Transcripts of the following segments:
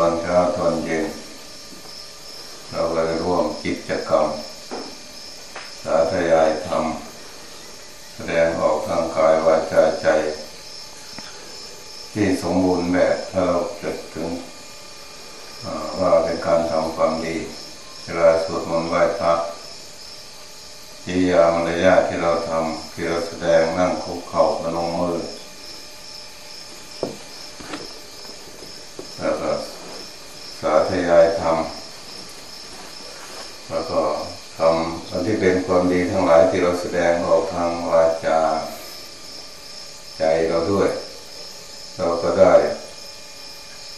ตอนเช้าตอนเย็น เราก็ได้ร่วมกิจกรรม สาธยายธรรมแสดงออกทางกายวาจาใจ ที่สมบูรณ์แบบถ้าเราเกิดถึงว่าเป็นการทำความดีเวลาสวดมนต์ไหว้พระกิริยามารยาทที่เราทำที่เราแสดงนั่งคุกเข่าพนมมือแล้วก็ สาธยายธรรมแล้วก็ทำอันที่เป็นความดีทั้งหลายที่เราแสดงออกทางวาจาใจเราด้วย เราก็ได้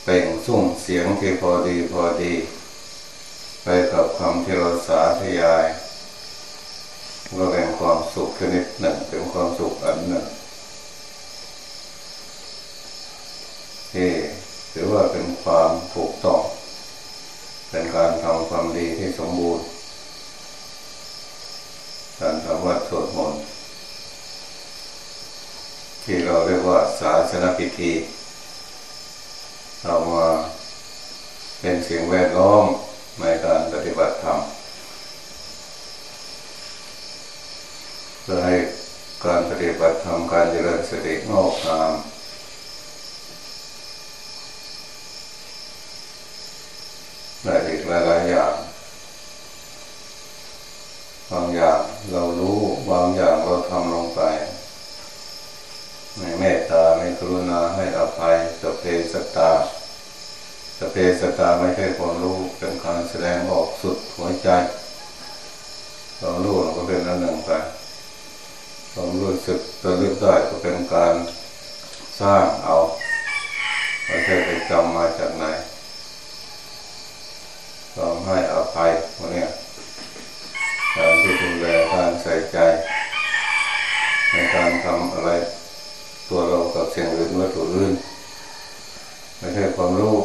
เป่งสุ่งเสียงที่พอดีพอดี ไปกับคำที่เราสาธยายก็เป็นความสุขชนิดหนึ่งเป็นความสุขอันหนึ่งที่ถือว่าเป็นความถูกต้อง เป็นการทำความดีที่สมบูรณ์ การทำวัดสวดมนต์ที่เราเรียกว่าศาสนพิธีเรามาเป็นเสิ่งแวดล้อมในการปฏิบัติธรรมเพื่อให้การปฏิบัติธรรมการเจริญสติงอกงามและอีก หลายๆอย่างบางอย่างเรารู้บางอย่างเราทำลงไปในเมตตาในกรุณาให้อภัยสเพสตาสเพสตาไม่ใช่ความรู้เป็นการแสดงออกสุดหัวใจเรารู้เราก็เป็นอันหนึ่งไปความรู้สึกตัวรู้ได้ก็เป็นการสร้างเอาไม่ใช่ไปจำมาจากไหน ต้องให้อภัยพวกนี้การที่ดูแลการใส่ใจ ในการทำอะไร ตัวเรากับเสียงอื่นวัตถุอื่นไม่ใช่ความรู้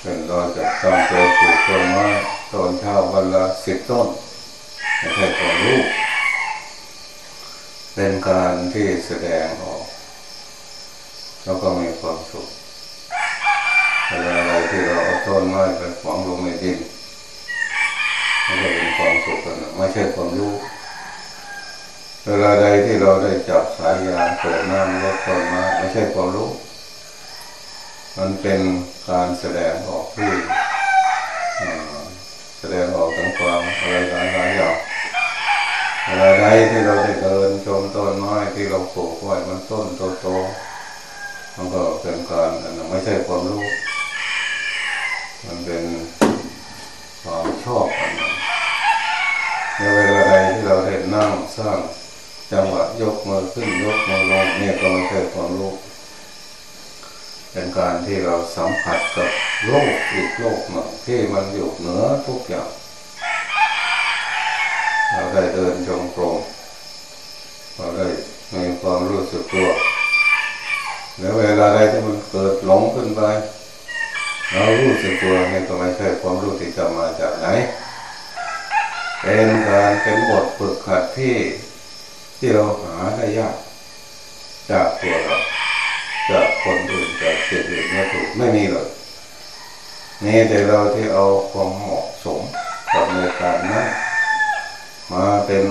เป็นเราจะต้องใจปลูกต้นไม้ตอนเช้าวันละสิบต้นไม่ใช่ความรู้เป็นการที่แสดงออก แล้วก็มีความสุขอะไรที่เราเอา ต้นไม้ไปฝังลงในดินมันก็เป็นความสุขกันไม่ใช่ความรู้เวลาใดที่เราได้จับสายยางเปิดน้ำลดต้นไม้ไม่ใช่ความรู้ มันเป็นการแสดงออกที่แสดงออกถึงความอะไรหลายหลายอย่างเวลาใดที่เราได้เดินชมต้นไม้ที่เราปลูกไว้มันต้นโตๆมันก็เป็นการไม่ใช่ความรู้ มันเป็นความชอบอันในเวลาใดที่เราได้นั่งสร้างจังหวะยกมือขึ้นยกมือลงเนี่ยก็ไม่ใช่ความรู้เป็นการที่เราสัมผัสกับโลกอีกโลกหนึ่งที่มันอยู่เหนือทุกอย่าง เราได้เดินจงกรมเราได้มีความรู้สึกตัวแล้วเวลาใดที่มันเกิดหลงขึ้นไป เรารู้สึกตัวนี่ก็ไม่ใช่ความรู้ที่จะมาจากไหน เป็นการเป็นบทฝึกขัดที่ที่เราหาได้ยากจากตัวเราจากคนอื่นจากสิ่งอื่นวัตถุไม่มีเลยนี่แต่เราที่เอาความเหมาะสมกับในการนั้นมาเป็น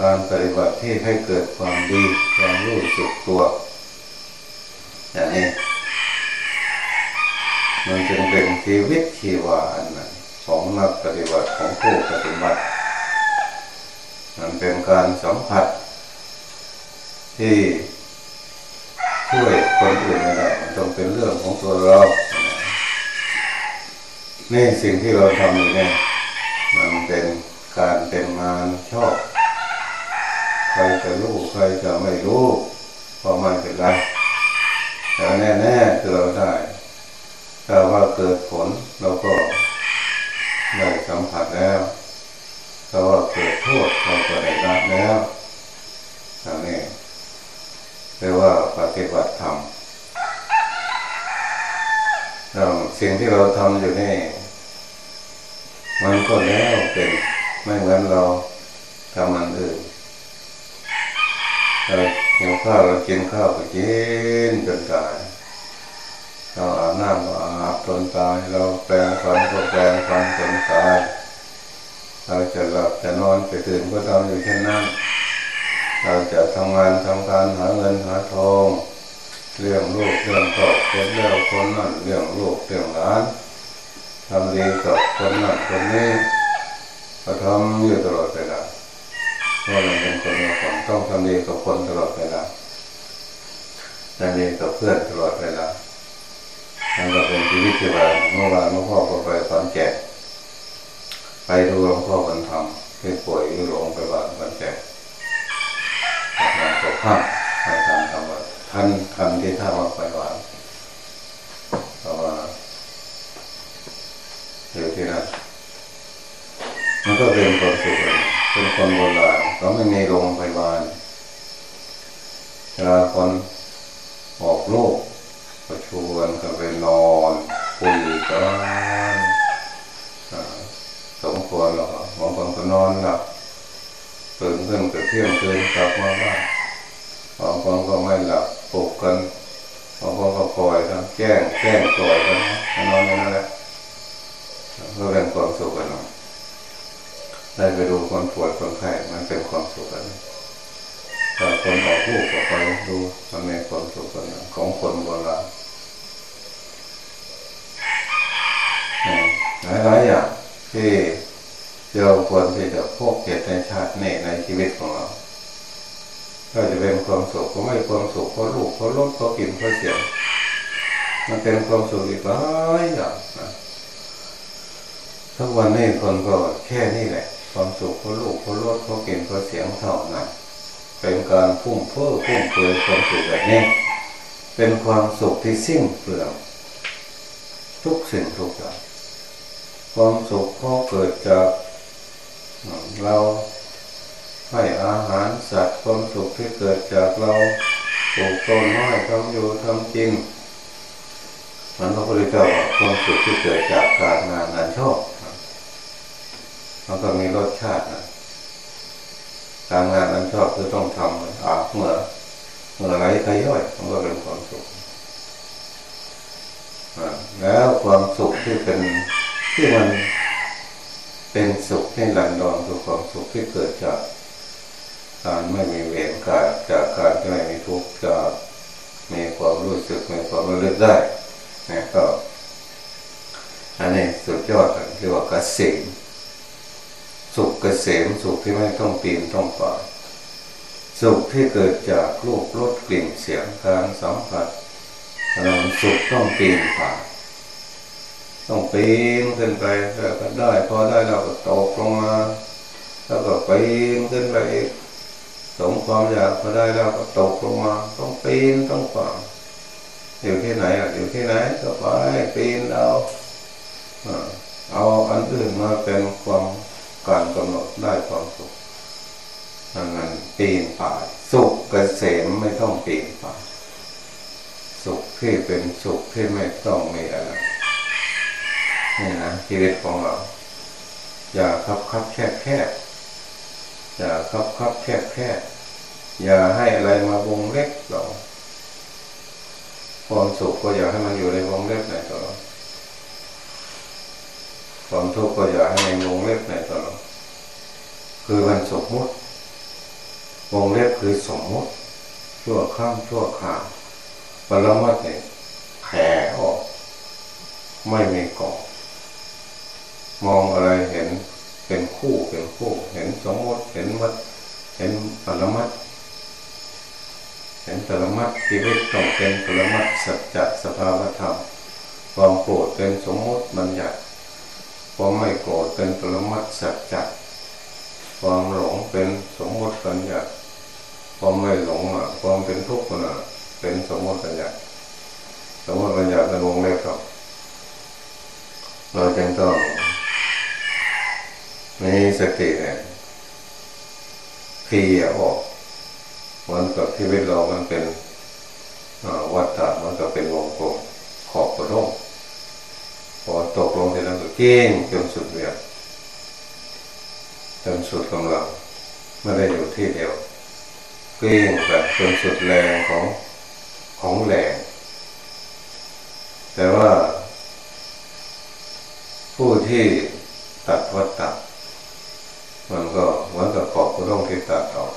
การปฏิบัติที่ให้เกิดความดีความรู้สึกตัวอย่างนี้ มันจึงเป็นชีวิตชีวาอันนั้นของนักปฏิบัติของผู้ปฏิบัติ มันเป็นการสัมผัส ที่ช่วยคนอื่นไม่ได้มันต้องเป็นเรื่องของตัวเรานี่สิ่งที่เราทำอยู่เนี่ยมันเป็นการเป็นงานชอบ ใครจะรู้ใครจะไม่รู้พอไม่เป็นไรแต่แน่ๆคือเราได้ ถ้าว่าเกิดผลเราก็ได้สัมผัสแล้วถ้าว่าเกิดโทษเราก็ได้รับแล้วอันนี้เรียกว่าปฏิบัติธรรมเราสิ่งที่เราทำอยู่นี่มันก็แล้วเป็นไม่เหมือนเราทำมันอื่นเราหิวข้าวเรากินข้าวก็กินจนตาย เราอาบน้ำก็อาบตนตายเราแปลงฟันก็แปลงฟันตนตายเราจะหลับจะนอนจะตื่นก็ทำอยู่เช่นนั้นเราจะทำงานทำการหาเงินหาทองเรื่องลูกเรื่องครอบคนเรื่องคนนั่นเรื่องลูกเรื่องหลานทำดีกับคนนั่นคนนี้ก็ทำอยู่ตลอดเวลาเพราะเราเป็นคนเราต้องทำดีกับคนตลอดเวลาทำดีกับเพื่อนตลอดเวลา นั่นก็เป็นชีวิตที่ว่าเมื่อวานหลวงพ่อก็ไปสอนแก่ไปดูหลวงพ่อคนทำที่ป่วยอยู่โรงพยาบาลคนแก่งานตกข้ามในการทำว่าท่านทำที่ท่ามาไปหวานเพราะว่าอยู่ที่นั่นมันก็เป็นความสุขเป็นคนโบราณเขาไม่มีโรงพยาบาลเวลาคนออกโลก ก็ชวนกันไปนอนคุยกันสมควรหรอบางคนก็นอนหลับตื่นขึ้นก็เที่ยงคืนกลับมาบ้านบางคนก็ไม่หลับปลุกกันบางคนก็ปล่อยกันแกล้งแกล้งปล่อยกันนอนนั่นแหละเพื่อเป็นความสุขกันได้ไปดูคนป่วยคนไข้มันเป็นความสุขกัน ถ้าคนออกลูกออไปดูมันเป็นความสุขกันของคนโบราณหลายหลายอย่างที่เราควรที่จะพบเกิดในชาตินี้ในชีวิตของเราก็จะเป็นความสุขก็ไม่ความสุขเพราะลูกเพราะรถเพราะกินเพราะเสียงมันเป็นความสุขอีกหลายอย่างนะทุกวันนี้คนก็แค่นี้แหละ ความสุขเพราะลูกเพราะรถเพราะกินเพราะเสียงเท่านั้น เป็นการพุ่งเพ้อพุ่งเปือยความสุขแบบนี้ เป็นความสุขที่สิ้นเปลืองทุกสิ่งทุกอย่างความสุขก็เกิดจากเราให้อาหารสัตว์ความสุขที่เกิดจากเราปลูกต้นไม้ทำอยู่ทำจริงมันพระพุทธเจ้าความสุขที่เกิดจากการงานงานชอบมันก็มีรสชาตินะ การงานนั้นชอบคือต้องทำอาบเมื่อเมื่อไรใครย่อยมันก็เป็นความสุขแล้วความสุขที่เป็นที่มันเป็นสุขให้หลันดอนคือความสุขที่เกิดจากการไม่มีเวรกายจากการที่ไม่มีทุกข์จากมีความรู้สึกมีความระลึกได้นี่ก็อันนี้สุดยอดเรียกว่าเกษม สุขเกษมสุขที่ไม่ต้องปีนต้องป่าสุขที่เกิดจากรูปรสกลิ่นเสียงการสัมผัสเราสุขต้องปีนป่าต้องปีนขึ้นไปแล้วก็ได้พอได้เราก็ตกลงมาแล้วก็ปีนขึ้นไปอีกสมความอยากพอได้แล้วก็ตกลงมาต้องปีนต้องฝ่าอยู่ที่ไหนอะอยู่ที่ไหนก็ไปปีนเอาเอาอันอื่นมาเป็นความ การกำหนดได้ความสุขนั้นปีนป่ายสุขเกษมไม่ต้องปีนป่ายสุขที่เป็นสุขที่ไม่ต้องมีอะไรนี่นะชีวิตของเรา อย่าคับคับแคบแคบอย่าคับคับแคบแคบอย่าให้อะไรมาวงเล็กเราความสุขก็อย่าให้มันอยู่ในวงเล็กไหนตลอ ความทุกข์ก็อย่าให้ในวงเล็บไหนตลอดคือมันสมมติวงเล็บคือสมมติชั่วข้ามชั่วขาดปรมัตเนี่ยแผ่ออก ไม่มีกาะมองอะไรเห็นเป็นคู่เป็นคู่ เห็นสมมติเห็นมัดเห็นปรมัตเห็นปรมัตชีวิตต้องเป็นปรมัตสัจจะสภาวธรรมความโกรธเป็นสมมติบัญญัติ ความไม่โกรธเป็นปรมัตสัจจะความหลงเป็นสมมติบัญญัติความไม่หลงอะความเป็นทุกข์อะเป็นสมมติบัญญัติสมมติบัญญัติในวงเล็บครับเราจึงต้องมีสติเนี่ยทีออกเหมือนกับชีวิตเรามันเป็นวัฏฏะมันก็เป็นวงกลมขอบกระด้ง พอตกลงทีนั้นก็เก่งจนสุดเวียจนสุดกำลังไม่ได้อยู่ที่เดียวเก่งแบบจนสุดแรงของของแรงแต่ว่า ผู้ที่ตัดวัตตะมันก็เหมือนกับขอบกระด้งที่ตัดออก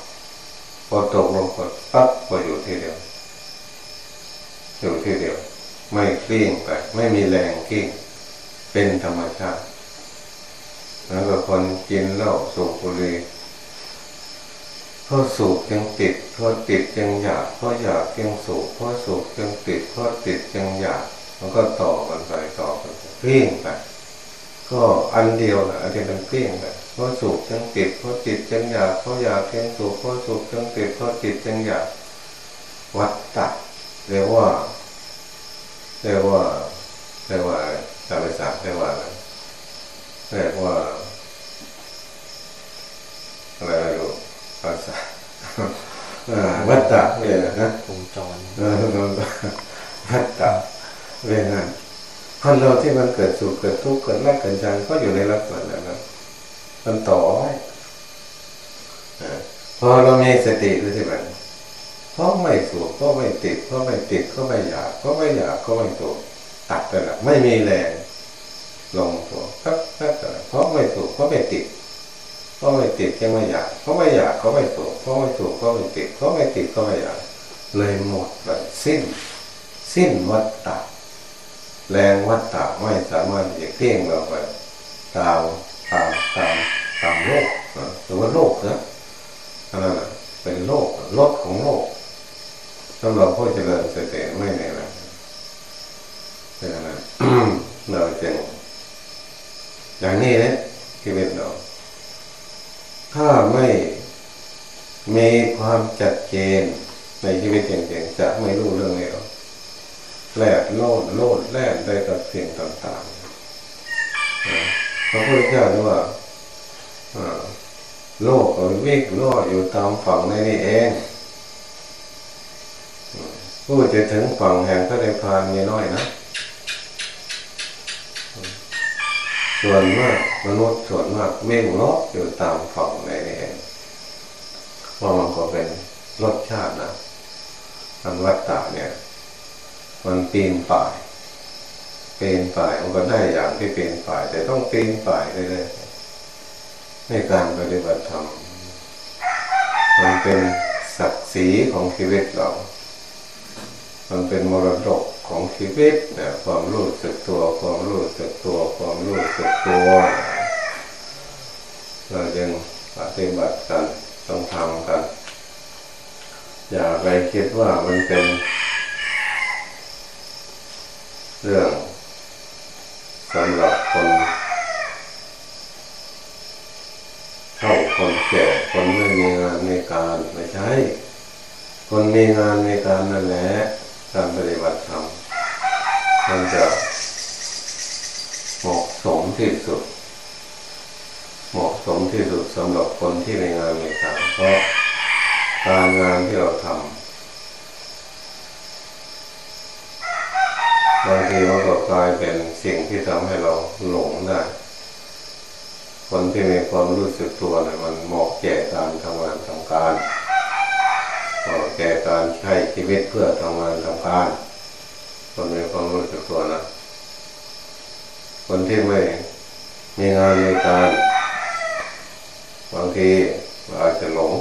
พอตกลงก็ปั๊บก็อยู่ที่เดียวอยู่ที่เดียว ไม่เกลิ้งไปไม่มีแรงเกลิ้ง เป็นธรรมชาติ แล้วก็คนกินเหล้าสูบบุหรี่เพราะสูบยังติดเพราะติดยังอยากเพราะอยากยังสูบเพราะสูบยังติดเพราะติดยังอยาก มันก็ต่อกันไปต่อกันไปกลิ้งไปก็อันเดียวนะอันเดียวมันกลิ้งไปเพราะสูบยังติดเพราะติดยังอยากเพราะอยากยังสูบเพราะสูบยังติดเพราะติดยังอยากวัดตัดเรียกว่าเรียกว่าเรียกว่า จำไม่ทราเรียกว่าอะไรเรียกว่าอะไรอยู่ภาษาวัตตะเนี่ยนะวงจรวัตตะเรื่องนั้นคนเราที่มันเกิดสุขเกิดทุกข์เกิดรักเกิดชังก็อยู่ในลักษณะนั้นมันต่อไว้พอเรามีสติรู้สึกไหมเพราะไม่สูบเพราะไม่ติดเพราะไม่ติดเพราะไม่อยากเพราะไม่อยากเพราไม่สูบ ตัดไปละไม่มีแรงลงตัวครับครับเพราะไม่สูบเพราะไม่ติด เพราะไม่ติดยังไม่อยาก เพราะไม่อยากก็ไม่สูบเพราะไม่สูบก็ไม่ติดเพราะไม่ติดก็ไม่อยาก เลยหมดไปสิ้น สิ้นวัฏฏะแรงวัฏฏะไม่สามารถจะเพ่งเราไปตามตามตามตามโลกหรือว่าโลกนะอันนั้นะเป็นโลกรถของโลกสำหรับผู้เจริญสติไม่ในนั้นเป็นอะไร เราจึง อย่างนี้นี่ยชีวิตเรา ถ้าไม่มีความจัดเจนในชีวิตจริงๆจะไม่รู้เรื่องนี้หรอแลกโลดโลดแล่นได้กับสิ่งต่างๆพระพุทธเจ้านี่ว่าโลกก็วิ่งล่ออยู่ตามฝั่งในนี่เองผู้จะถึงฝั่งแห่งพระนิพพานมีน้อยนะ ส่วนมากมนุษย์ส่วนมากวิ่งเลาะอยู่ตามฝั่งในนี่เองว่ามันก็เป็นรสชาตินะอันวัตตะเนี่ย มันปีนป่ายปีนป่ายมันก็ได้อย่างที่ปีนป่าย แต่ต้องปีนป่ายเรื่อยๆในการปฏิบัติธรรมมันเป็นศักดิ์ศรีของชีวิตเรา มันเป็นมรดก ของชีวิตความรู้สึกตัว ความรู้สึกตัว ความรู้สึกตัวเราจึงปฏิบัติกันต้องทำกัน อย่าไปคิดว่ามันเป็นเรื่องสำหรับคนเฒ่าคนแก่คนไม่มีงานในการไม่ใช่ คนมีงานในการนั่นแหละการปฏิบัติธรรม มันจะเหมาะสมที่สุด เหมาะสมที่สุดสำหรับคนที่มีงานในการเพราะการงานที่เราทำบางทีมันก็กลายเป็นสิ่งที่ทำให้เราหลงได้ คนที่มีความรู้สึกตัวเนี่ยมันเหมาะแก่การทำงานทำการเหมาะแก่การใช้ชีวิตเพื่อทำงานทำการ คนมีความรู้สึกตัวนะ คนที่ไม่มีงานในการบางทีอาจจะหลง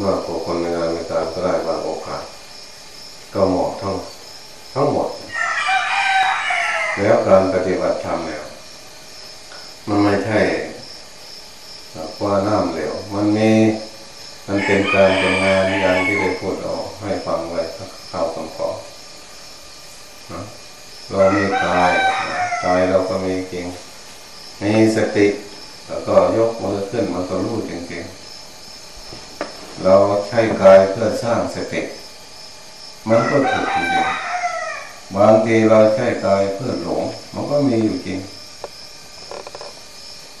มากกว่าคนมีงานในการก็ได้บางโอกาส ก็เหมาะทั้งทั้งหมด แล้วการปฏิบัติธรรมเนี่ยมันไม่ใช่ว่าน้ำเหลวมันมีมันเป็นการเป็นงานอย่างที่ได้พูดออกให้ฟังไว้ข้าวคำขอน เรามีกายกายเราก็มีจริงมีสติแล้วก็ยกมือขึ้นมันก็รู้จริงๆเราใช้กายเพื่อสร้างสติ มันก็ถูกจริงบางทีเราใช้กายเพื่อหลง มันก็มีอยู่จริง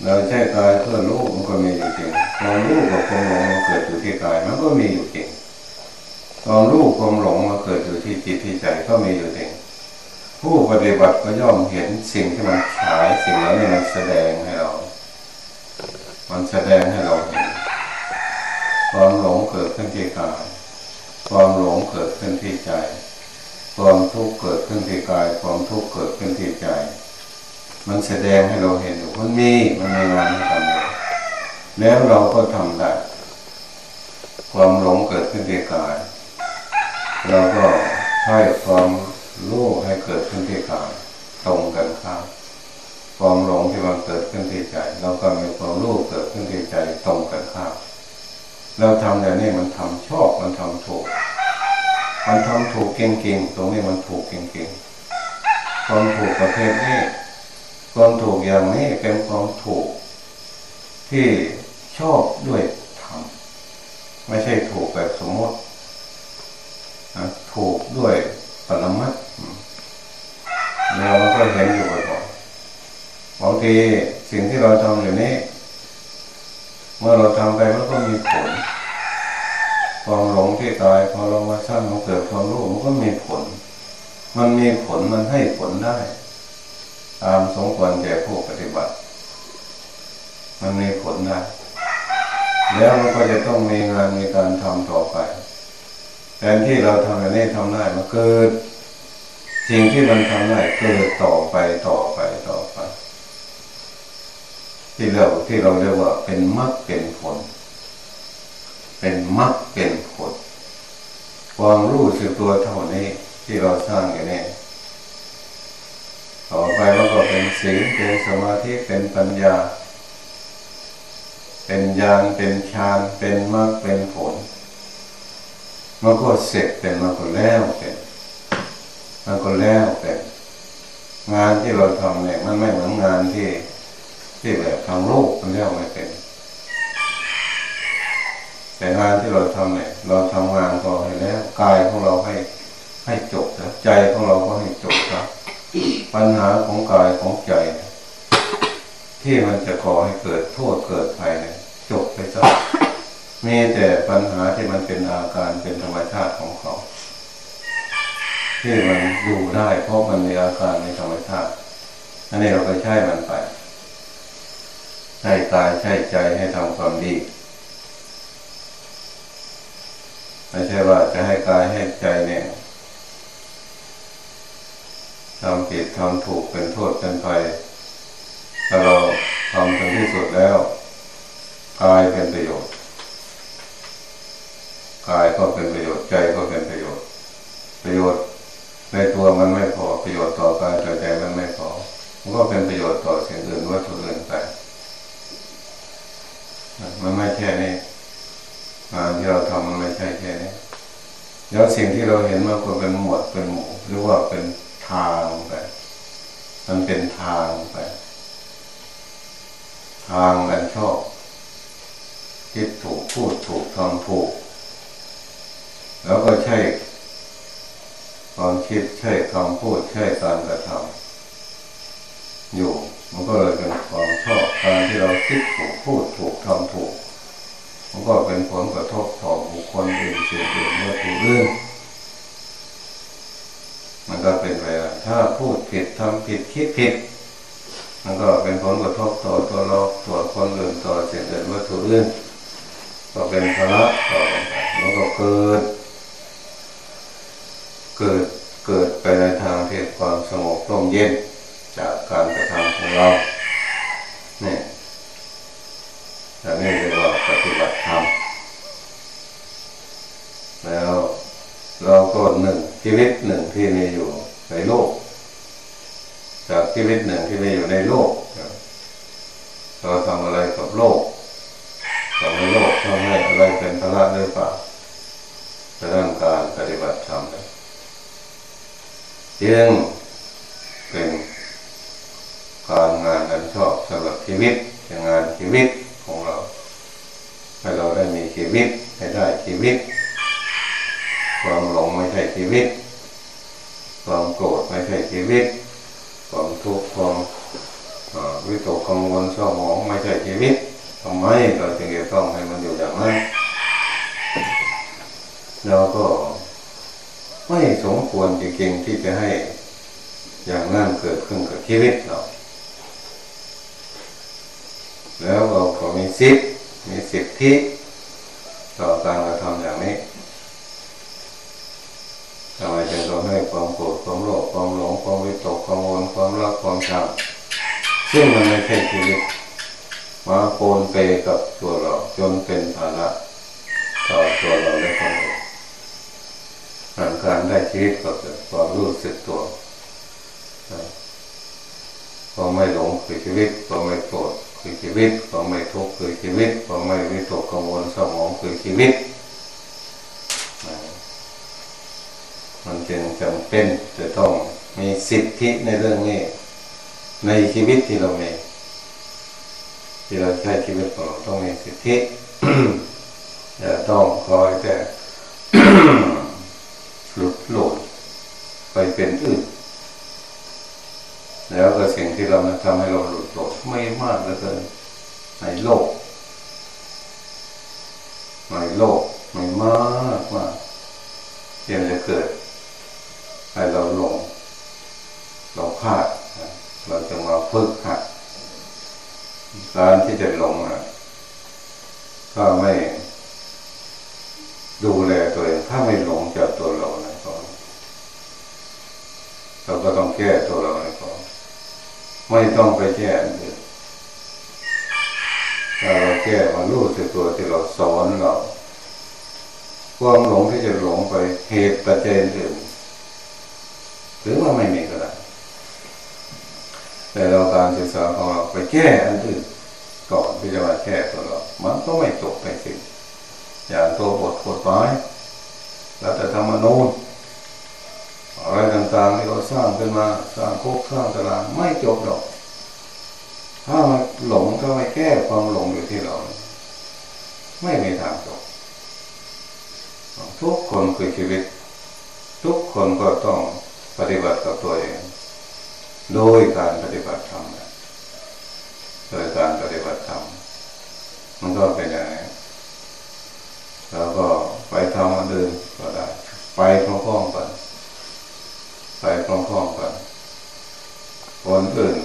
เราใช้กายเพื่อรู้มันก็มีอยู่จริงความรู้กับความหลงมันเกิดอยู่ที่กายมันก็มีอยู่จริงความรู้ความหลงมันเกิดอยู่ที่จิตที่ใจก็มีอยู่จริง ผู้ปฏิบัติก็ย่อมเห็นสิ่งที่มันฉายสิ่งนั้นมันแสดงให้เรา มันแสดงให้เราเห็นความหลงเกิดขึ้นที่กายความหลงเกิดขึ้นที่ใจ ความทุกข์เกิดขึ้นที่กาย ความทุกข์เกิดขึ้นที่ใจ มันแสดงให้เราเห็นอยู่มันมีมันมีงานให้ทำแล้วเราก็ทำได้ ความหลงเกิดขึ้นที่กาย เราก็ให้ความ รู้ให้เกิดขึ้นที่กายตรงกันข้ามความหลงที่มันเกิดขึ้นที่ใจ เราก็มีความรู้เกิดขึ้นที่ใจตรงกันข้ามเราทำอย่างนี้มันทำชอบมันทำถูก มันทำถูกเก่งๆตรงนี้มันถูกเก่งๆความถูกประเภทนี้ความถูกอย่างนี้เป็นความถูก ที่ชอบด้วยธรรมไม่ใช่ถูกแบบสมมติถูกด้วย ปรมัตแล้วมันก็เห็นอยู่บ่อยๆบางทีสิ่งที่เราทำอยู่นี้ เมื่อเราทำไปมันก็มีผลความหลงที่ตายพอเรามาสร้างมันเกิดความรู้มันก็มีผล มันมีผลมันให้ผลได้ ตามสมควรแก่ผู้ปฏิบัติ มันมีผลได้แล้วมันก็จะต้องมีงานมีการทำต่อไป ทนที่เราทำอย่างนี้ทำได้มันเกิด สิ่งที่มันทำได้เกิดต่อไปต่อไปต่อไป ที่เราที่เราเรียกว่าเป็นมรรคเป็นผล เป็นมรรคเป็นผลความรู้สึกตัวเท่านี้ที่เราสร้างอย่างนี้ต่อไปมันก็เป็นสีลเป็นสมาธิเป็นปัญญา เป็นญาณเป็นฌานเป็นมรรคเป็นผล มันก็เสร็จเป็นมันก็แล้วเป็นมันก็แล้วเป็นงานที่เราทำเนี่ยมันไม่เหมือนงานที่ที่แบบทางโลกมันเรียกไม่เป็นแต่งานที่เราทำเนี่ยเราทำงานก็ให้แล้วกายของเราให้ให้จบแล้วใจของเราก็ให้จบครับปัญหาของกายของใจ ที่มันจะก่อให้เกิดโทษเกิดภัยเนี่ยจบไปซะ มีแต่ปัญหาที่มันเป็นอาการเป็นธรรมชาติของเขา ที่มันอยู่ได้เพราะมันมีอาการในธรรมชาติอันนี้เราก็ใช้มันไปใช้กายใช้ใจให้ทำความดีไม่ใช่ว่าจะให้กายให้ใจเนี่ยทำผิดทำถูกเป็นโทษเป็นภัยถ้าเราทำถึงที่สุดแล้วกายเป็นประโยชน์ กายก็เป็นประโยชน์ใจก็เป็นประโยชน์ ประโยชน์ในตัวมันไม่พอประโยชน์ต่อกายต่อใจมันไม่พอมันก็เป็นประโยชน์ต่อสิ่งอื่นวัตถุอื่นไปมันไม่แค่นี้งานที่เราทำมันไม่ใช่แค่นี้แล้วสิ่งที่เราเห็นมันก็เป็นหมวดเป็นหมู่หรือว่าเป็นทางไปมันเป็นทางไป ทางกันชอบคิดถูกพูดถูกทำถูก แล้วก็ใช่ความคิดใช่คำพูดใช่การกระทำอยู่ มันก็เลยเป็นความชอบการที่เราคิดถูกพูดถูกทำถูก มันก็เป็นผลกระทบต่อบุคคลอื่นสิ่งอื่นเมื่อถูกเรื่องมันก็เป็นไปถ้าพูดผิดทำผิดคิดผิด มันก็เป็นผลกระทบต่อตัวเราตัวคนอื่นต่อสิ่งอื่นเมื่อถูกเรื่องก็เป็นภาระต่อมันก็เกิด เกิดเกิดไปในทางที่ความสงบร่มเย็นจากการกระทำของเราเนี่ยอันนี้เรียกว่าปฏิบัติธรรมแล้วเราก็หนึ่งชีวิตหนึ่งที่มีอยู่ในโลก จากชีวิตหนึ่งที่มีอยู่ในโลกเราทำอะไรกับโลกทำให้โลกทำให้อะไรเป็นพระหรือเปล่าเรื่องการปฏิบัติธรรม จึงเป็นการงานอันชอบสำหรับชีวิตอย่างงานชีวิตของเรา ให้เราได้มีชีวิตให้ได้ชีวิต ความหลงไม่ใช่ชีวิต ความโกรธไม่ใช่ชีวิต ความทุกข์ความวิตกกังวลเศร้าหมองไม่ใช่ชีวิตทำไมเราจึงจะต้องให้มันอยู่อย่างนั้นเราก็ ไม่สมควรจริงๆที่จะให้อย่างนั้นเกิดขึ้นกับชีวิตเราแล้วเราก็มีสิทธิ์มีสิทธิต่อการกระทำอย่างนี้ทำไมจึงต้องให้ความโกรธความโลภความหลงความวิตกความวนความรักความชังซึ่งมันไม่ใช่ชีวิตมาโกนเปกับตัวเราจนเป็นภาระต่อตัวเราและคนอื่นการได้ ชีวิตก็เกิดความรู้สึกตัวพอไม่หลงคือชีวิตพอไม่โกรธคือชีวิตพอไม่ทุกข์คือชีวิตพอไม่วิตกกังวลสมองคือชีวิต มันจึงจำเป็นจะต้องมีสิทธิในเรื่องนี้ ในชีวิตที่เรามีที่เราใช้ชีวิตของเราต้องมีสิทธิอย่าต้องคอยแต่ หลุดหลุดไปเป็นอื่น แล้วก็สิ่งที่เราทำให้เราหลุดหลุดไม่มากเหลือเกินในโลกในโลกไม่มากมากเพียงจะเกิดให้เราหลงเราพลาดเราจะมาฝึกหัดการที่จะหลงอะถ้าไม่ดูแลตัวเองถ้าไม่หลงจากตัวเรานะก็เราก็ต้องแก้ตัวเรานะก็ไม่ ต้องไปแก้ถ้าเราแก้มารู้สึกตัวที่เราสอนเราความหลงที่จะหลงไปเหตุปัจจัยอื่นหรือว่าไม่มีก็ได้แต่เราการศึกษาของเราไปแก้อันอื่นก่อนที่จะมาแก้ตัวเรา มันก็ไม่จบไปสิอย่างตัวบทกฎหมายรัฐธรรมนูญอะไรต่างๆที่เราสร้างขึ้นมาสร้างคุกสร้างตารางไม่จบหรอก ถ้ามันหลงก็ไม่แก้ความหลงอยู่ที่เรา ไม่มีทางจบทุกคนคือชีวิต ทุกคนก็ต้องปฏิบัติกับตัวเอง โดยการปฏิบัติธรรมโดยการปฏิบัติธรรมมันก็เป็นอย่างนี้แล้วก็ไปทำอันอื่นก็ได้ ไปพร้อมๆกัน ไปพร้อมๆกันคนอื่น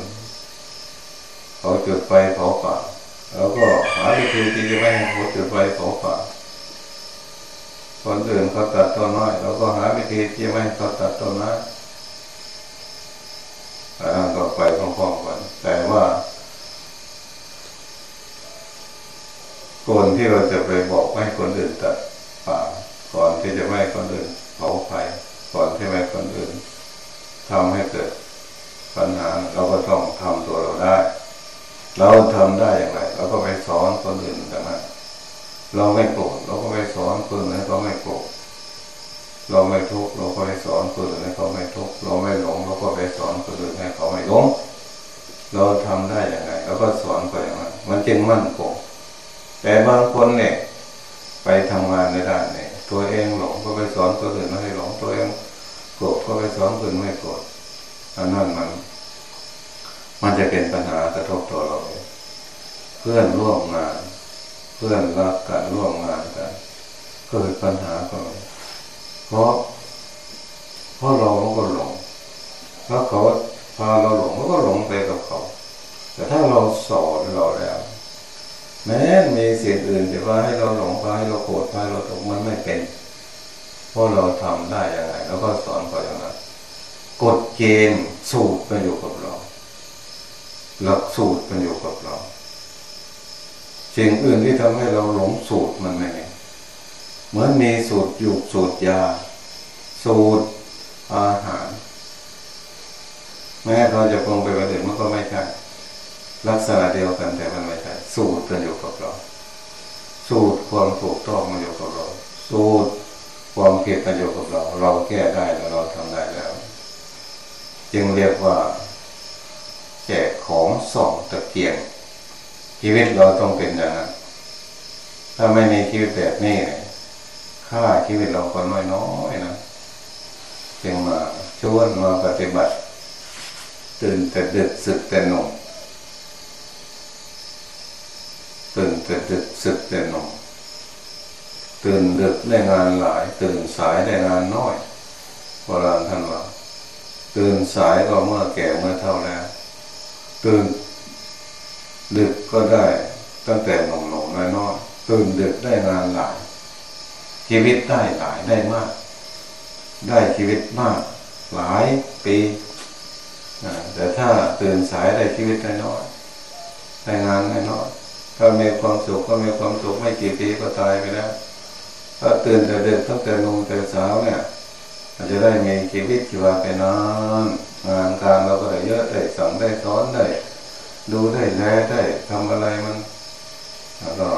เขาจุดไฟเผาป่า แล้วก็หาวิธีที่จะไม่ให้เขาจุดไฟเผาป่าคนอื่นเขาตัดต้นไม้แล้วก็หาวิธีที่ไม่ให้เขาตัดต้นไม้แล้วก็ไปพร้อมๆกันแต่ว่าก่อนที่เราจะไปบอกให้คนอื่นตัดป่า ก่อนที่จะไม่คนอื่นเผาไฟก่อนที่ไม่คนอื่นทำให้เกิดปัญหาเราก็ต้องทำตัวเราได้ เราทำได้อย่างไรเราก็ไปสอนคนอื่นกันนะเราไม่โกรธเราก็ไปสอนคนอื่นให้เขาไม่โกรธเราไม่ทุกข์เราก็ไปสอนคนอื่นให้เขาไม่ทุกข์เราไม่หลงเราก็ไปสอนคนอื่นให้เขาไม่หลงเราทำได้อย่างไรเราก็สอนไปอย่างนั้นมันจึงมั่นคงแต่บางคนเนี่ย ไปทำงานในด้านเนี่ยตัวเองหลงก็ไปสอนคนอื่นไม่ให้หลงตัวเองโกรธก็ไปสอนคนอื่นไม่โกรธอันนั้นมัน มันจะเป็นปัญหากระทบตัวเรา เพื่อนร่วมงาน เพื่อนรักกันร่วมงานกันเกิดปัญหาก็เพราะ เพราะเราก็หลงแล้วเขาพาเราหลงเราก็หลงไปกับเขา แต่ถ้าเราสอนเราแล้ว แม้มีเสิ่งอื่นจะว่าให้เราหลงพาให้เราโกรธพาเราตกมันไม่เป็นเพราะเราทำได้ยังไงแล้วก็สอนเขาอย่างนั้นกฎเกณฑ์สูตรมันอยู่กับเรา หลักสูตรมันอยู่กับเราสิ่งอื่นที่ทำให้เราหลงสูตรมันไม่เหมือนมีสูตรอยู่สูตรยา สูตรอาหาร แม้เราจะปรงไปประเด็นมันก็ไม่ใช่ลักษณะเดียวกันแต่มันไม่ใช่สูตรมันอยู่กับเรา สูตรความถูกต้องมันอยู่กับเรา สูตรความเกิดมันอยู่กับเรา เราแก้ได้แล้วเราทำได้แล้ว จึงเรียกว่า แจกของส่องตะเกียง ชีวิตเราต้องเป็นอย่างนั้น ถ้าไม่มีชีวิตแบบนี้เนี่ยค่าชีวิตเราคนน้อยๆนะจึงมาชวนมาปฏิบัติ ตื่นแต่ดึกสึกแต่หนุ่มตื่นแต่ดึกสึกแต่หนุ่มตื่นดึกได้งานหลาย ตื่นสายได้งานน้อยโบราณท่านว่าตื่นสายก็เมื่อแก่เมื่อเท่าแล้ว ตื่นดึกก็ได้ ตั้งแต่หนุ่มๆน้อยๆตื่นดึกได้งานหลาย ชีวิตได้หลายได้มาก ได้ชีวิตมาก หลายปีแต่ถ้าตื่นสายได้ชีวิตน้อยได้งานน้อยถ้ามีความสุขก็มีความสุขไม่กี่ปีก็ตายไปแล้วถ้าตื่นแต่เด็กตั้งแต่นุ่มแต่สาวเนี่ย มันจะได้มีชีวิตชีวาไปนานงานการเราก็ได้เยอะได้สั่งได้สอนได้ ดูได้แลได้ทำอะไรมันแล้วก็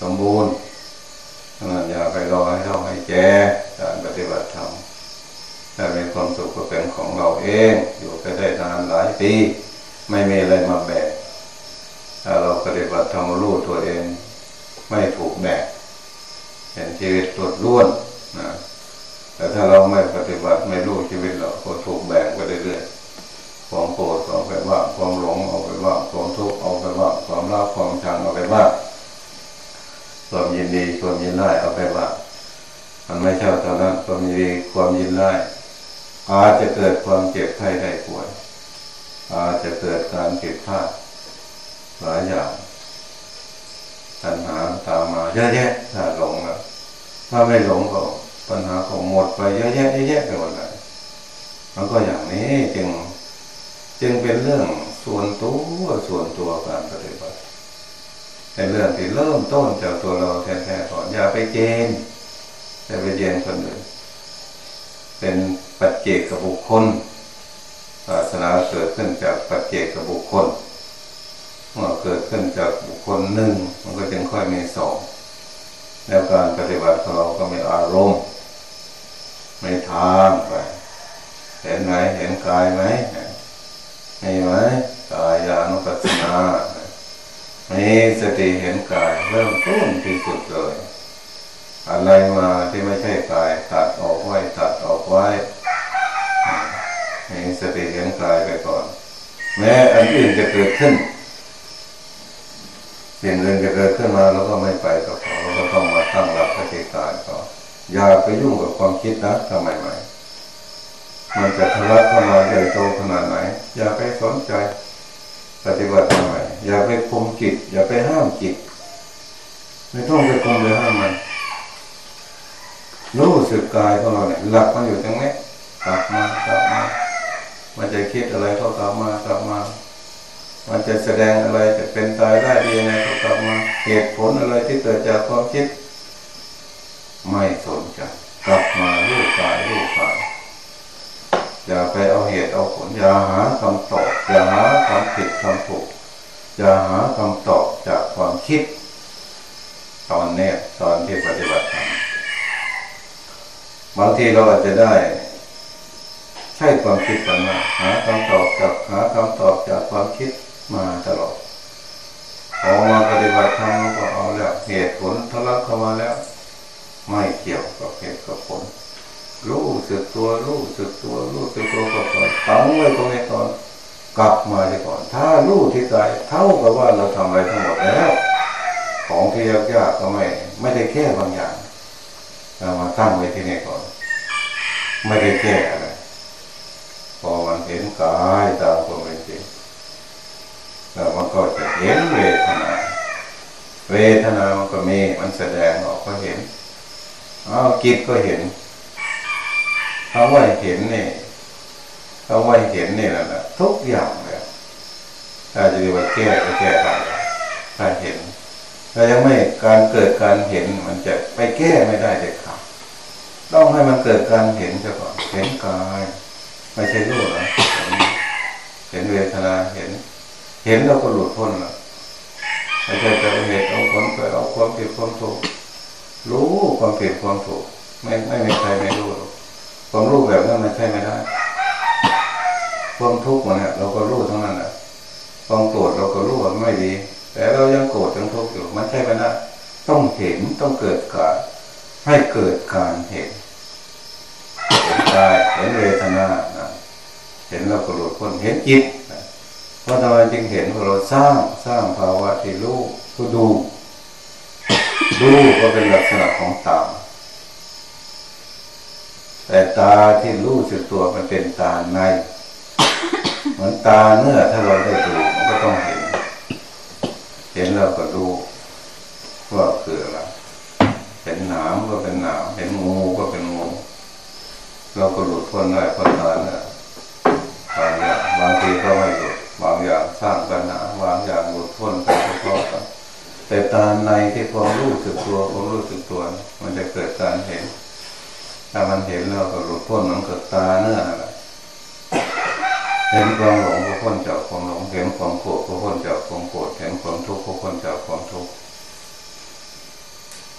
สมบูรณ์อย่าไปรอให้เท่าให้แก่การปฏิบัติธรรมถ้าเป็นความสุขก็เป็นของเราเอง อยู่ไปได้นานหลายปี ไม่มีอะไรมาแบกถ้าเราปฏิบัติธรรมรู้ตัวเอง ไม่ถูกแบกเห็นชีวิตตัวล้วนนะ แต่ถ้าเราไม่ปฏิบัติไม่รู้ชีวิตเราก็ถูกแบกไปเรื่อยๆความโกรธเอาไปว่าความหลงเอาไปว่าความทุกข์เอาไปว่าความรักความชังเอาไปว่าความยินดีความยินไล่เอาไปว่า มันไม่ใช่ตอนนั้นความยินดีความยินไล่อาจจะเกิดความเจ็บไข้ได้ป่วยอาจจะเกิดการผิดพลาดหลายอย่างปัญหาตามมาเยอะแยะถ้าหลงแล้วถ้าไม่หลงก็ ปัญหาของหมดไปเยอะแยะเยอะแยะไปหมดเลยมันก็อย่างนี้จึงจึงเป็นเรื่องส่วนตัวส่วนตัวการปฏิบัติในเรื่องที่เริ่มต้นจากตัวเราแท้ๆก่อนอย่าไปเกณฑ์อย่าไปเกณฑ์คนอื่นเป็นปัจเจกบุคคลศาสนาเกิดขึ้นจากปัจเจกบุคคลเมื่อเกิดขึ้นจากบุคคลหนึ่งมันก็จึงค่อยมีสองแล้วการปฏิบัติของเราก็มีอารมณ์ ไม่ทางไปเห็นไหมเห็นกายไหมเห็นไหมกายานุปัสสนามีสติเห็นกายเริ่มต้นที่สุดเลยอะไรมาที่ไม่ใช่กายตัดออกไว้ตัดออกไว้มีสติเห็นกายไปก่อน แม้อันอื่นจะเกิดขึ้นสิ่งอื่นจะเกิดขึ้นมาแล้วก็ไม่ไปก็พอเราก็ต้องมาตั้งรับสติกายก่อน อย่าไปยุ่งกับความคิดนะทำไมไม่มันจะทะลักเข้ามาใหญ่โตขนาดไหน อย่าไปสนใจ ปฏิบัติทำไมอย่าไปคุมจิต อย่าไปห้ามจิต ไม่ต้องไปคุมเลยห้ามมันรู้สึกกายของเราเนี่ยหลับมันอยู่ตรงนี้กลับมากลับมามันจะคิดอะไรก็กลับมากลับมา มันจะแสดงอะไรจะเป็นตายได้ดียังไงก็กลับมาเหตุผลอะไรที่เกิดจากความคิด ไม่สนใจกลับมาลูกกายลูกกายอย่าไปเอาเหตุเอาผลอย่าหาคำตอบอย่าหาคำผิดคำถูกอย่าหาคำตอบจากความคิด ตอนนี้ตอนที่ปฏิบัติธรรมบางทีเราอาจจะได้ ใช่ความคิดกันมาหาคำตอบจากหาคำตอบจากความคิดมาตลอดพอกมาปฏิบัติธรรมก็เอาแล้วเหตุผลทะลักเข้ามาแล้ว ไม่เกี่ยวกับเหตุกับผลรู้สึกตัวรู้สึกตัวรู้สึกตัวก่อนตั้งไว้ตรงนี้ก่อนกลับมาดีก่อน ถ้ารู้ที่กายเท่ากับว่าเราทำอะไรทั้งหมดแล้ว ของที่ยากๆก็ไม่ไม่ได้แค่บางอย่างเรามาตั้งไว้ที่นี่ก่อน ไม่ได้แก้อะไรพอมันเห็นกายตามความเป็นจริงแล้วมันก็จะเห็นเวทนา เวทนามันก็มีมันแสดงออกก็เห็น อาวกิจก็เห็นเขาว่าเห็นเนี่ยเขาว่าเห็นเนี่ยแหละทุกอย่างเลยถ้าจะเรียกว่าแก้ก็แก้ได้ถ้าเห็นถ้ายังไม่การเกิดการเห็นมันจะไปแก้ไม่ได้เด็ดขาดต้องให้มันเกิดการเห็นซะก่อนเห็นกายไม่ใช่รู้นะเห็นเวทนาเห็น เห็นเราก็หลุดพ้นแล้วไม่ใช่จะเหตุเอาผลไปเอาความผิดความถูก รู้ความผิดความถูก ไม่ไม่มีใครไม่รู้ความรู้แบบนั้นมันใช่ไม่ได้ ความทุกข์มันเนี่ยเราก็รู้ทั้งนั้นแหละความโกรธเราก็รู้ว่าไม่ดี แต่เรายังโกรธยังทุกข์อยู่ มันใช่ไหมนะต้องเห็นต้องเกิดการให้เกิดการเห็นเห็นกายเห็นเวทนาเห็นเราก็หลุดพ้นเห็นจิตเพราะทำไมจึงเห็นเพราะเราสร้างสร้างภาวะที่รู้ก็ดู ดูก็เป็นลักษณะของตา แต่ตาที่รู้สึกตัวมันเป็นตาใน เหมือนตาเนื้อถ้าเราได้ดูมันก็ต้องเห็น เห็นเราก็ดูว่าคืออะไรเห็นหนามก็เป็นหนามเห็นงูก็เป็นงูเราก็หลุดพ้นได้พ้นตาเนี่ยบางอย่างบางทีก็ไม่หลุดบางอย่างสร้างปัญหาบางอย่างหลุดพ้นไปเฉพาะกัน แต่ตาในที่ความรู้สึกตัวความรู้สึกตัว มันจะเกิดการเห็น ถ้ามันเห็นแล้วก็หลุดพ้นมันเกิดตาเนื้ออะไรเห็นความหลงก็พ้นจากความหลงเห็นความโกรธก็พ้นจากความโกรธเห็นความทุกข์ก็พ้นจากความทุกข์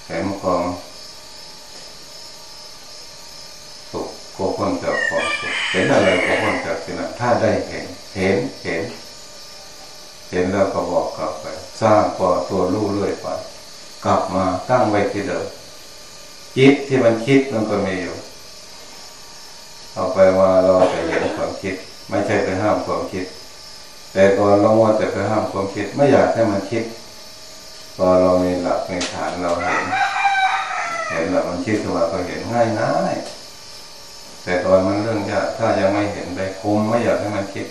เห็นความสุขก็พ้นจากความสุขเห็นอะไรก็พ้นจากสิ่งนั้นถ้าได้เห็น เห็นเห็น เห็นแล้วก็บอกกลับไป สร้างก่อตัวรู้เรื่อยไป กลับมาตั้งไว้ที่เดิมจิตที่มันคิดมันก็มีอยู่ เอาไปว่าเราจะเห็นความคิด ไม่ใช่ไปห้ามความคิด แต่ก่อนเราว่าจะไปห้ามความคิด ไม่อยากให้มันคิดพอเรามีหลักมีฐานเราเห็น เห็นหลักมันคิดขึ้นมาก็เห็นง่ายง่ายแต่ตอนมันเรื่องยากถ้ายังไม่เห็นไปคุมไม่อยากให้มันคิด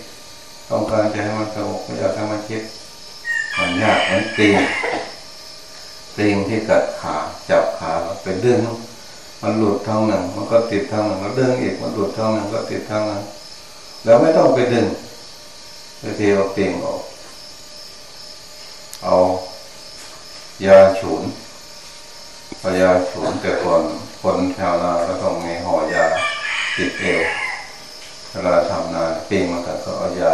ต้องการจะให้มันสงบไม่อยากให้มันคิดมันยากมันตีตีงที่กัดขาจับขาเป็นเรื่องมันหลุดทางหนึ่งมันก็ติดทางหนึ่งแล้วเรื่องอีกมันหลุดทางหนึ่งก็ติดทางหนึ่งแล้วไม่ต้องไปดึงไปเทียวตีงออก เอายาฉุนพยาฉุนแต่ก่อนคนแถวนาก็ต้องมีห่อยาติดเอวเวลาทำนาปีงมันก็เอายา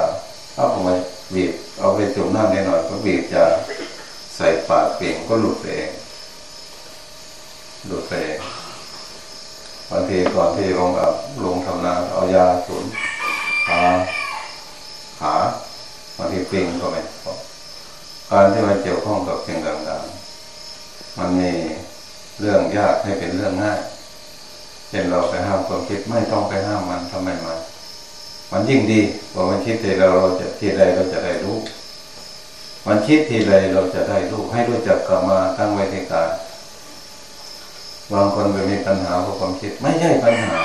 เอาไปบีบเอาไปจุ่มน้ำนิดหน่อยก็บีบยาใส่ปากเปียงก็หลุดไปเองหลุดไปเองบางทีก่อนที่ลงอับลงทำนาเอายาฉุนขาขาบางทีเปียงก็ไม่พอการที่มันเกี่ยวข้องกับเพียงต่างๆมันมีเรื่องยากให้เป็นเรื่องง่ายเช่นเราไปห้ามความคิดไม่ต้องไปห้ามมันทำไมมัน มันยิ่งดีพอมันคิดทีเราเราจะทีใดเราจะได้รู้ มันคิดทีไรเราจะได้รู้ให้รู้จักกลับมาตั้งไว้ที่การบางคนไปมีปัญหาเพราะความคิดไม่ใช่ปัญหา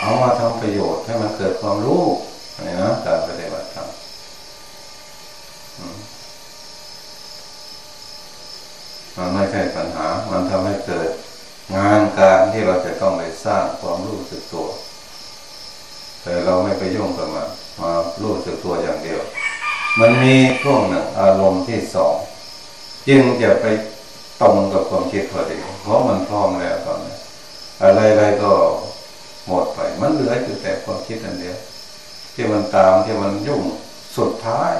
เอามาทำประโยชน์ให้มันเกิดความรู้นี่นะการปฏิบัติธรรมมันไม่ใช่ปัญหา มันทำให้เกิดงานการที่เราจะต้องไปสร้างความรู้สึกตัว แต่เราไม่ไปยุ่งกับมันมารู้สึกตัวอย่างเดียว มันมีช่วงหนึ่งอารมณ์ที่สองจึงจะไปตรงกับความคิดพอดีเพราะมันพร้อมแล้วตอนนี้อะไรๆก็หมดไป มันเหลืออยู่แต่ความคิดอันเดียว ที่มันตามที่มันยุ่งสุดท้าย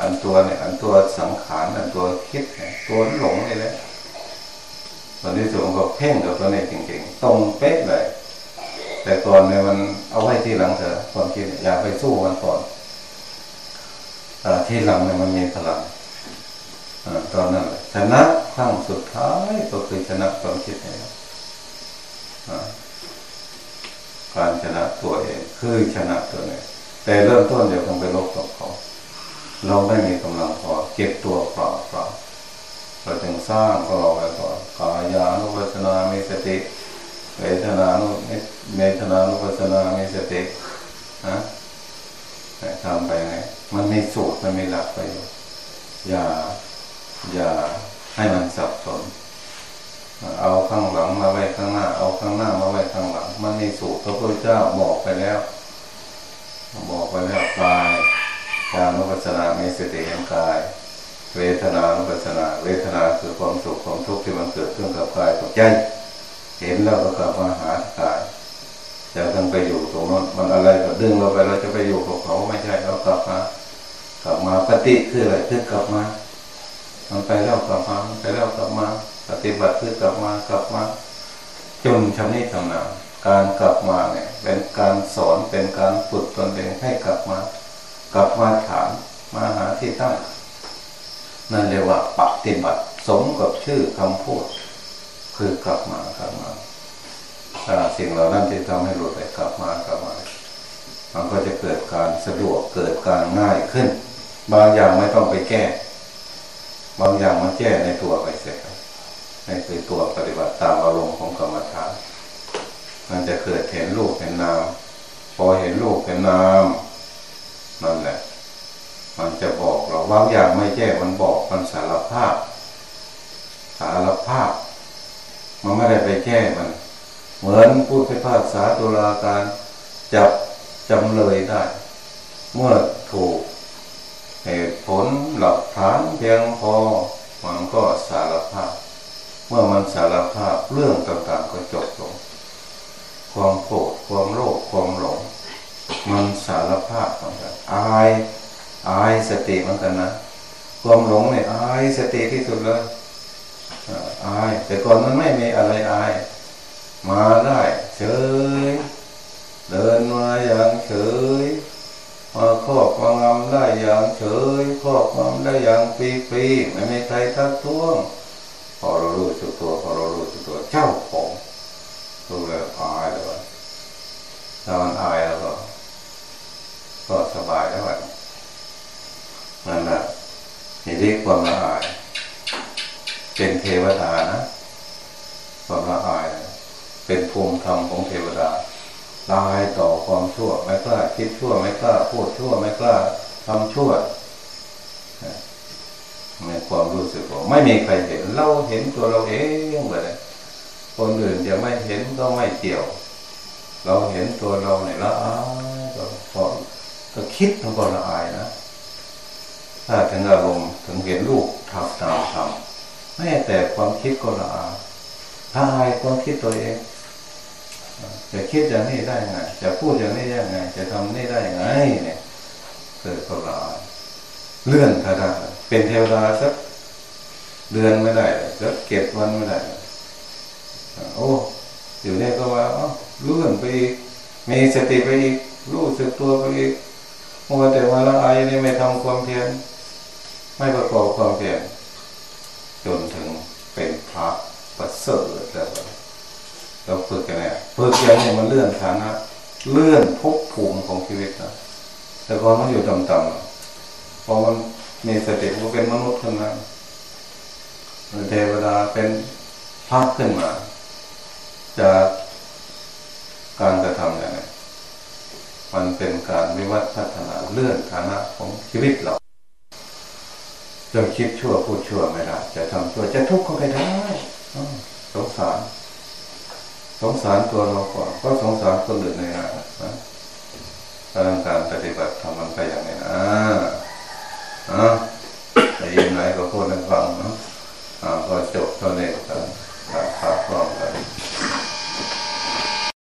อันตัวเนี่ย อันตัวสังขารอันตัวคิดตัวหลงนี่แหละตอนที่สุดมันก็เพ่งกับตัวนี้จริงๆ ตรงเป๊ะเลย แต่ก่อนเนี่ยมันเอาไว้ที่หลังเถอะความคิดอย่าไปสู้มันก่อนอที่หลังเนี่ยมันมีพลังอตอนนั้นชนะครั้งสุดท้ายก็คือชนะความคิดนี่การชนะตัวเองคือชนะตัวนี้แต่เริ่มต้นเดี๋ยวต้องไปลบกับเขา เราไม่มีกำลังพอเก็บตัวเปล่าเปล่าเราจึงสร้างของเราไปก่อนกายานุปัสสนามีสติ เวทนานุเมทนานุปัสนามีสตินะทำไปไงมันมีสูตรมันมีหลักไปอยู่อย่า อย่าให้มันสับสน เอาข้างหลังมาไว้ข้างหน้า เอาข้างหน้ามาไว้ข้างหลัง มันมีสูตรพระพุทธเจ้าบอกไปแล้ว บอกไปแล้วกายการนุปัสนามีสติเห็นกาย เวทนานุปัสสนา เวทนาคือความสุขความทุกข์ที่มันเกิดขึ้นกับกายกับใจ เห็นแล้วก็กลับมาหากายจะต้องไปอยู่ตรงนั้นมันอะไรก็ดึงเราไปเราจะไปอยู่กับเขาไม่ใช่เรากลับมากลับมาปฏิคืออะไรคือกลับมามันไปแล้วกลับมาไปแล้วกลับมา ปฏิบัติคือกลับมากลับมาจนชำนิชำนาญการกลับมาเนี่ย เป็นการสอนเป็นการฝึกตนเองให้กลับมา กลับมาถามมาหาที่ตั้งนั่นเรียกว่าปฏิบัติ สมกับชื่อคำพูด คือกลับมากลับมาสิ่งเหล่านั้นที่ทำให้หลุดไปกลับมากลับมามันก็จะเกิดการสะดวกเกิดการง่ายขึ้น บางอย่างไม่ต้องไปแก้ บางอย่างมันแก้ในตัวไปเสร็จในคือตัวปฏิบัติตามอารมณ์ของกรรมฐานมันจะเกิดเห็นรูปเห็นนามพอเห็นรูปเห็นนามนั่นแหละ มันจะบอกเราบางอย่างไม่แก้มันบอกมันสารภาพ สารภาพ มันไม่ได้ไปแก้มัน เหมือนผู้พิพาษาตุลาการจับจำเลยได้ เมื่อถูกเหตุผลหลักฐานเพียงพอมันก็สารภาพ เมื่อมันสารภาพเรื่องต่างๆก็จบลง ความโกรธความโลภความหลง มันสารภาพเหมือนกันอายอายสติเหมือนกันนะ ความหลงเนี่ยอายสติที่สุดเลย อาย แต่ก่อนมันไม่มีอะไรอาย มาได้เฉย เดินมาอย่างเฉยมาครอบมางำได้อย่างเฉยครอบงำได้อย่างปีปีไม่มีใครทักท้วง พอเรารู้สึกตัวพอเรารู้สึกตัวเจ้าของรู้แล้วอายแล้วถ้ามันอายแล้วก็ ก็สบายแล้วนั่นแหละนี่เรียกความละอาย เป็นเทวดานะความละอาย เป็นภูมิธรรมของเทวดาลายต่อความชั่วไม่กล้าคิดชั่วไม่กล้าพูดชั่วไม่กล้าทำชั่วในความรู้สึกว่าไม่มีใครเห็น เราเห็นตัวเราเองเลยคนอื่นจะไม่เห็นก็ไม่เกี่ยว เราเห็นตัวเราเนี่ยละอายก็พอก็คิดมันก็ละอายนะ ถ้าถึงอารมณ์ถึงเห็นลูกทำตามทำ แม้แต่ความคิดก็ละอายทายความคิดตัวเองจะคิดอย่างนี้ได้ไง จะพูดอย่างนี้ได้ไง จะทำนี่ได้ไงเนี่ยเกิดก็ละอาเลื่อนขนาดเป็นเทวดาสักเดือนไม่ได้สักเก็บวันไม่ได้โอ้อยู่เนี่ยก็ว่าเลื่อนไปอีกมีสติไปอีกรู้สึกตัวไปอีกมัวแต่ว่าละอายนี่ไม่ทำความเพียรไม่ประกอบความเพียร จนถึงเป็นพระประเสริฐแล้วเราฝึกกันเนี่ยฝึกย่างนี้มันเลื่อนฐานะเลื่อนภพภูมิของชีวิตนะแต่พอมันอยู่ต่ำๆพอมันมีสติก็เป็นมนุษย์ขึ้นมาเป็นเทวดาเป็นพระขึ้นมา จากการกระทำอย่างนี้มันเป็นการวิวัฒน์พัฒนาเลื่อนฐานะของชีวิตเรา จะคิดชั่วพูดชั่วไม่ได้จะทำชั่วจะทุกข์ก็ไม่ได้สงสาร สงสารตัวเราก่อนก็สงสารคนอื่นในงานะการปฏิบัติทำมันไปอย่างนี้นะอะแต่ยินไหนก็พูดให้ฟังนะอ่าพอจบเท่านี้